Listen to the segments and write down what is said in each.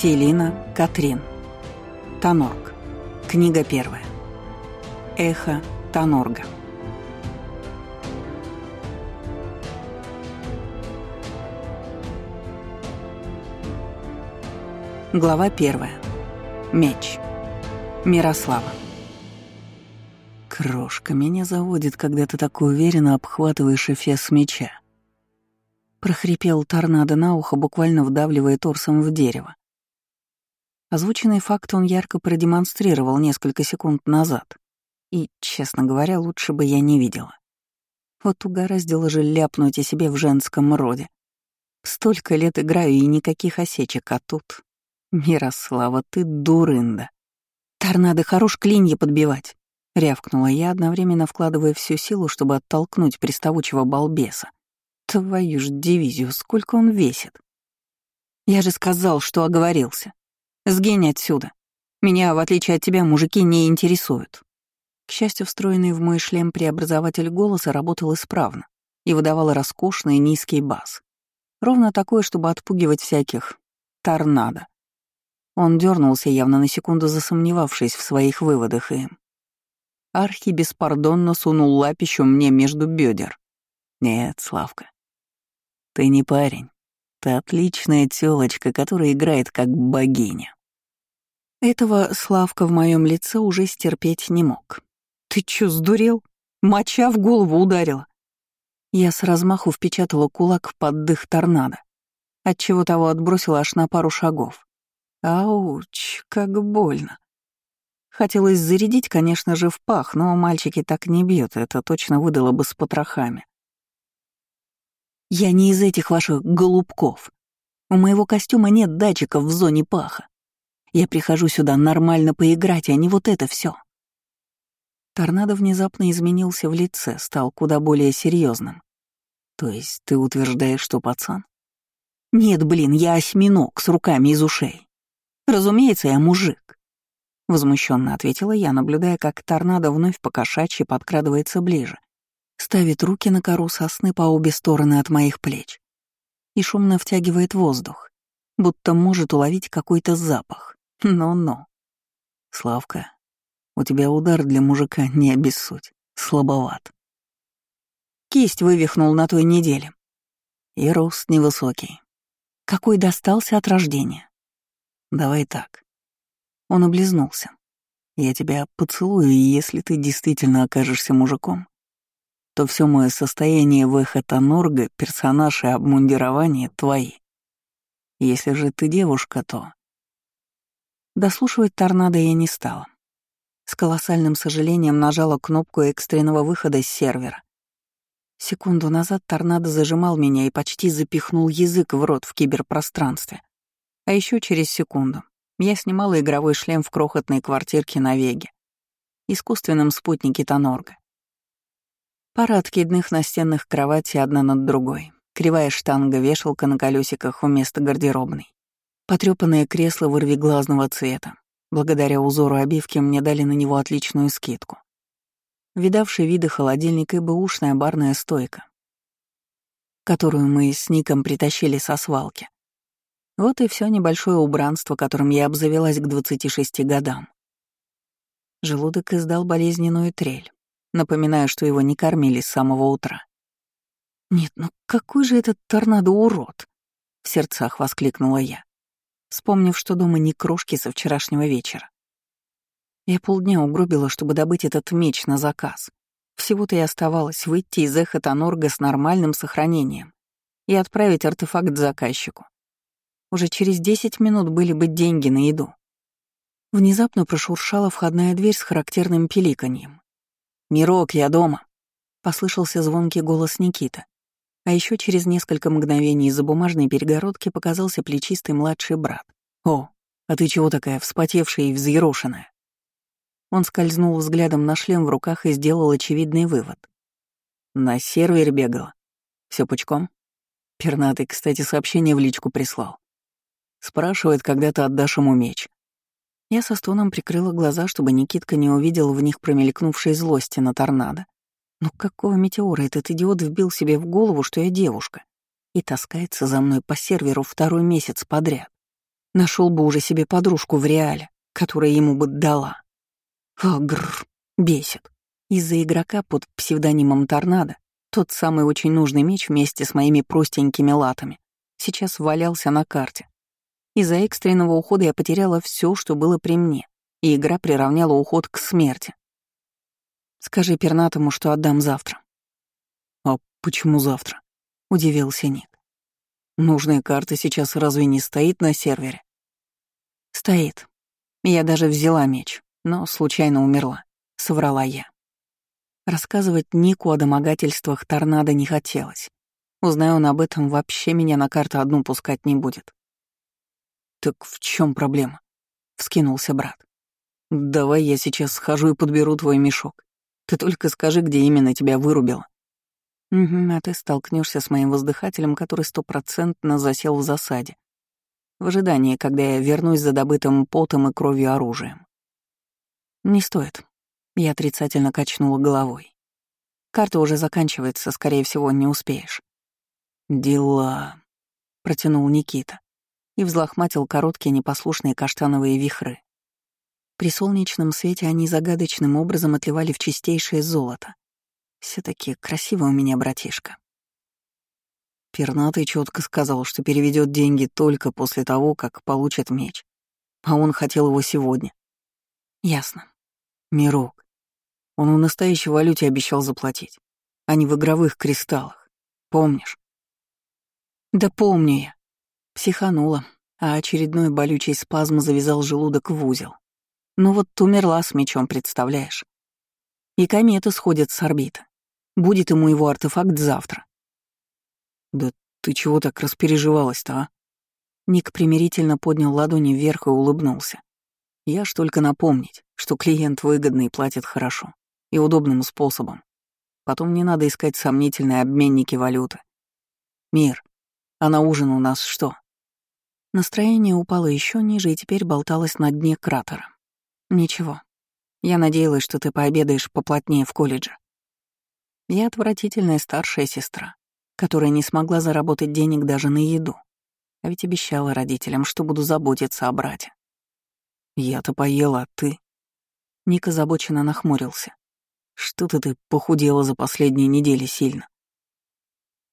Селина Катрин. Танорг. Книга первая. Эхо Танорга. Глава первая. Меч. Мирослава. Крошка, меня заводит, когда ты так уверенно обхватываешь эфес меча. Прохрипел торнадо на ухо, буквально вдавливая торсом в дерево. Озвученный факт он ярко продемонстрировал несколько секунд назад. И, честно говоря, лучше бы я не видела. Вот угораздило же ляпнуть о себе в женском роде. Столько лет играю и никаких осечек, а тут... Мирослава, ты дурында. Торнадо хорош клинья подбивать. Рявкнула я, одновременно вкладывая всю силу, чтобы оттолкнуть приставучего балбеса. Твою ж дивизию, сколько он весит. Я же сказал, что оговорился. Сгинь отсюда. Меня, в отличие от тебя, мужики не интересуют. К счастью, встроенный в мой шлем преобразователь голоса работал исправно и выдавал роскошный низкий бас. Ровно такой, чтобы отпугивать всяких торнадо. Он дернулся, явно на секунду засомневавшись в своих выводах, и... Архи беспардонно сунул лапищу мне между бедер. «Нет, Славка, ты не парень. Ты отличная тёлочка, которая играет как богиня. Этого Славка в моем лице уже стерпеть не мог. «Ты чё, сдурел? Моча в голову ударила!» Я с размаху впечатала кулак под дых торнадо, отчего того отбросила аж на пару шагов. Ауч, как больно. Хотелось зарядить, конечно же, в пах, но мальчики так не бьют, это точно выдало бы с потрохами. Я не из этих ваших голубков. У моего костюма нет датчиков в зоне паха. Я прихожу сюда нормально поиграть, а не вот это все. Торнадо внезапно изменился в лице, стал куда более серьезным. То есть ты утверждаешь, что пацан? Нет, блин, я осьминог с руками из ушей. Разумеется, я мужик. Возмущенно ответила я, наблюдая, как торнадо вновь покошачьи подкрадывается ближе, ставит руки на кору сосны по обе стороны от моих плеч и шумно втягивает воздух, будто может уловить какой-то запах. Но-но. Славка, у тебя удар для мужика не обессудь, слабоват. Кисть вывихнул на той неделе. И рост невысокий. Какой достался от рождения. Давай так. Он облизнулся. Я тебя поцелую, и если ты действительно окажешься мужиком, то все мое состояние в эхотонорга, персонаж и обмундирование твои. Если же ты девушка, то... Дослушивать торнадо я не стала. С колоссальным сожалением нажала кнопку экстренного выхода с сервера. Секунду назад торнадо зажимал меня и почти запихнул язык в рот в киберпространстве. А еще через секунду я снимала игровой шлем в крохотной квартирке на Веге, искусственном спутнике Тонорга. Пара откидных настенных кроватей одна над другой, кривая штанга-вешалка на колесиках вместо гардеробной. Потрёпанное кресло вырвиглазного цвета. Благодаря узору обивки мне дали на него отличную скидку. Видавший виды холодильник и бэушная барная стойка, которую мы с Ником притащили со свалки. Вот и все небольшое убранство, которым я обзавелась к 26 годам. Желудок издал болезненную трель, напоминая, что его не кормили с самого утра. «Нет, ну какой же этот торнадо-урод!» — в сердцах воскликнула я вспомнив, что дома не крошки со вчерашнего вечера. Я полдня угробила, чтобы добыть этот меч на заказ. Всего-то и оставалось выйти из эхотонорга с нормальным сохранением и отправить артефакт заказчику. Уже через десять минут были бы деньги на еду. Внезапно прошуршала входная дверь с характерным пиликаньем. «Мирок, я дома!» — послышался звонкий голос Никита, а еще через несколько мгновений из-за бумажной перегородки показался плечистый младший брат. «О, а ты чего такая вспотевшая и взъерошенная?» Он скользнул взглядом на шлем в руках и сделал очевидный вывод. «На сервере бегала. Все пучком?» Пернатый, кстати, сообщение в личку прислал. Спрашивает, когда ты отдашь ему меч. Я со стоном прикрыла глаза, чтобы Никитка не увидел в них промелькнувшей злости на торнадо. Ну какого метеора этот идиот вбил себе в голову, что я девушка, и таскается за мной по серверу второй месяц подряд? Нашел бы уже себе подружку в реале, которая ему бы дала. Агррр, бесит. Из-за игрока под псевдонимом Торнадо тот самый очень нужный меч вместе с моими простенькими латами сейчас валялся на карте. Из-за экстренного ухода я потеряла все, что было при мне, и игра приравняла уход к смерти. Скажи пернатому, что отдам завтра. А почему завтра? Удивился Ник. Нужная карта сейчас разве не стоит на сервере? Стоит. Я даже взяла меч, но случайно умерла, соврала я. Рассказывать Нику о домогательствах торнадо не хотелось. Узнаю он об этом, вообще меня на карту одну пускать не будет. «Так в чем проблема?» — вскинулся брат. «Давай я сейчас схожу и подберу твой мешок. Ты только скажи, где именно тебя вырубило». «Угу, а ты столкнешься с моим воздыхателем, который стопроцентно засел в засаде. В ожидании, когда я вернусь за добытым потом и кровью оружием». «Не стоит». Я отрицательно качнула головой. «Карта уже заканчивается, скорее всего, не успеешь». «Дела», — протянул Никита и взлохматил короткие непослушные каштановые вихры. При солнечном свете они загадочным образом отливали в чистейшее золото. все таки красивый у меня братишка. Пернатый четко сказал, что переведет деньги только после того, как получит меч. А он хотел его сегодня. Ясно. Мирок. Он в настоящей валюте обещал заплатить, а не в игровых кристаллах. Помнишь? Да помню я. Психанула, а очередной болючий спазм завязал желудок в узел. Ну вот умерла с мечом, представляешь? И комета сходит с орбиты. Будет ему его артефакт завтра. Да ты чего так распереживалась-то, а? Ник примирительно поднял ладони вверх и улыбнулся. Я ж только напомнить, что клиент выгодный и платит хорошо и удобным способом. Потом не надо искать сомнительные обменники валюты. Мир, а на ужин у нас что? Настроение упало еще ниже и теперь болталось на дне кратера. Ничего. Я надеялась, что ты пообедаешь поплотнее в колледже. Я отвратительная старшая сестра, которая не смогла заработать денег даже на еду. А ведь обещала родителям, что буду заботиться о брате. Я-то поела, а ты? Ник озабоченно нахмурился. Что-то ты похудела за последние недели сильно.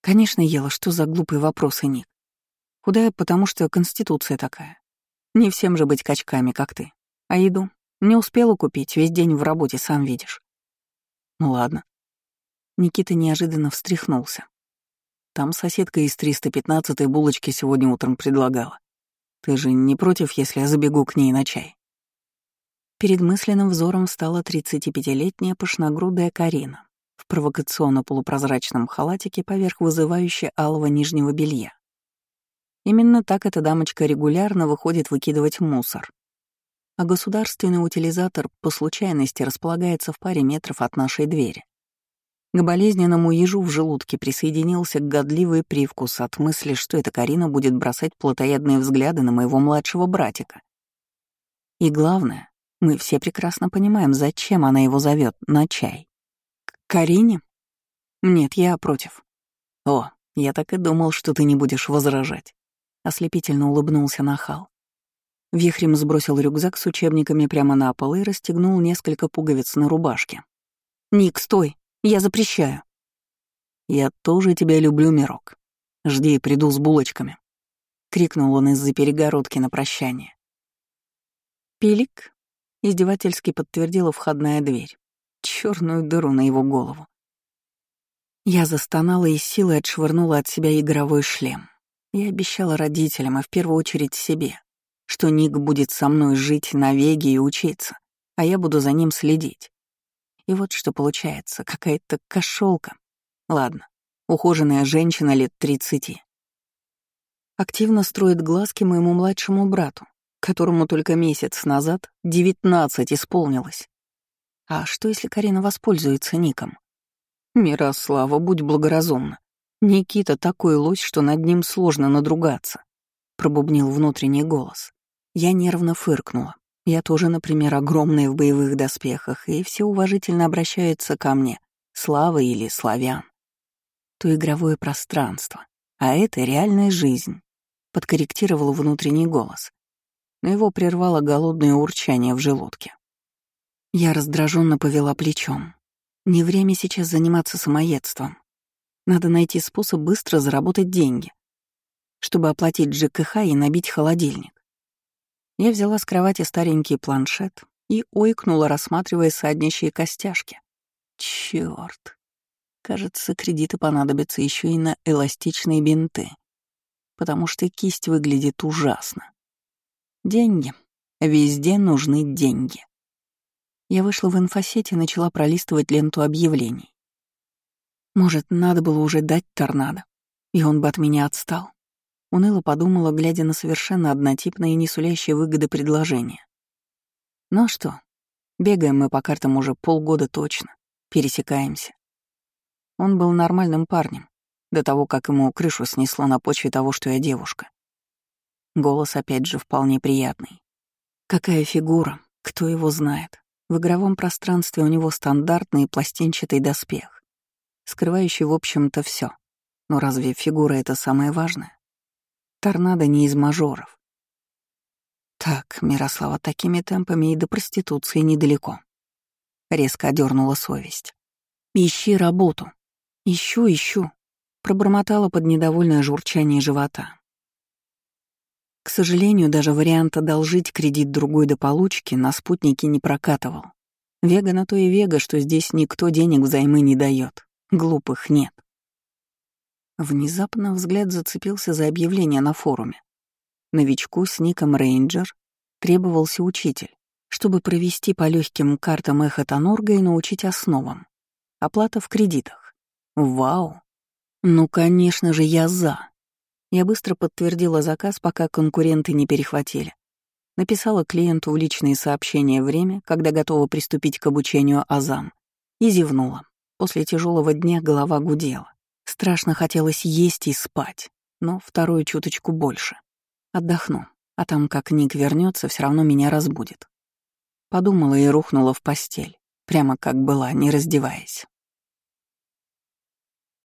Конечно, ела, что за глупые вопросы, Ник. Худая, потому что конституция такая. Не всем же быть качками, как ты. А еду? Не успела купить, весь день в работе, сам видишь. Ну ладно. Никита неожиданно встряхнулся. Там соседка из 315-й булочки сегодня утром предлагала. Ты же не против, если я забегу к ней на чай? Перед мысленным взором стала 35-летняя пышногрудая Карина в провокационно-полупрозрачном халатике поверх вызывающей алого нижнего белья. Именно так эта дамочка регулярно выходит выкидывать мусор. А государственный утилизатор по случайности располагается в паре метров от нашей двери. К болезненному ежу в желудке присоединился годливый привкус от мысли, что эта Карина будет бросать плотоядные взгляды на моего младшего братика. И главное, мы все прекрасно понимаем, зачем она его зовет на чай. К Карине? Нет, я против. О, я так и думал, что ты не будешь возражать. Ослепительно улыбнулся нахал. Вихрем сбросил рюкзак с учебниками прямо на пол и расстегнул несколько пуговиц на рубашке. «Ник, стой! Я запрещаю!» «Я тоже тебя люблю, Мирок. Жди, приду с булочками!» — крикнул он из-за перегородки на прощание. «Пилик?» — издевательски подтвердила входная дверь. Черную дыру на его голову. Я застонала и силой отшвырнула от себя игровой шлем. Я обещала родителям, а в первую очередь себе, что Ник будет со мной жить на веге и учиться, а я буду за ним следить. И вот что получается, какая-то кошелка. Ладно, ухоженная женщина лет тридцати. Активно строит глазки моему младшему брату, которому только месяц назад девятнадцать исполнилось. А что, если Карина воспользуется Ником? Мирослава, будь благоразумна. «Никита такой лось, что над ним сложно надругаться», — пробубнил внутренний голос. Я нервно фыркнула. Я тоже, например, огромная в боевых доспехах, и все уважительно обращаются ко мне, Слава или Славян. То игровое пространство, а это реальная жизнь, подкорректировал внутренний голос. но его прервало голодное урчание в желудке. Я раздраженно повела плечом. Не время сейчас заниматься самоедством. Надо найти способ быстро заработать деньги, чтобы оплатить ЖКХ и набить холодильник. Я взяла с кровати старенький планшет и ойкнула, рассматривая саднищие костяшки. Чёрт. Кажется, кредиты понадобятся еще и на эластичные бинты, потому что кисть выглядит ужасно. Деньги. Везде нужны деньги. Я вышла в инфосеть и начала пролистывать ленту объявлений. Может, надо было уже дать торнадо, и он бы от меня отстал. Уныло подумала, глядя на совершенно однотипное и не сулящее выгоды предложение. Ну а что, бегаем мы по картам уже полгода точно, пересекаемся. Он был нормальным парнем, до того, как ему крышу снесло на почве того, что я девушка. Голос опять же вполне приятный. Какая фигура, кто его знает. В игровом пространстве у него стандартный пластинчатый доспех, скрывающий, в общем-то, все. Но разве фигура — это самое важное? Торнадо не из мажоров. Так, Мирослава, такими темпами и до проституции недалеко. Резко одернула совесть. Ищи работу. «Ищу, ищу», — пробормотала под недовольное журчание живота. К сожалению, даже вариант одолжить кредит другой до получки на спутнике не прокатывал. Вега на то и вега, что здесь никто денег взаймы не дает. Глупых нет. Внезапно взгляд зацепился за объявление на форуме. Новичку с ником Рейнджер требовался учитель, чтобы провести по легким картам эхо Тонорга и научить основам. Оплата в кредитах. Вау. Ну, конечно же, я за. Я быстро подтвердила заказ, пока конкуренты не перехватили. Написала клиенту в личные сообщения время, когда готова приступить к обучению азам, и зевнула. После тяжелого дня голова гудела. Страшно хотелось есть и спать, но вторую чуточку больше. Отдохну, а там, как Ник вернется, все равно меня разбудит. Подумала и рухнула в постель, прямо как была, не раздеваясь.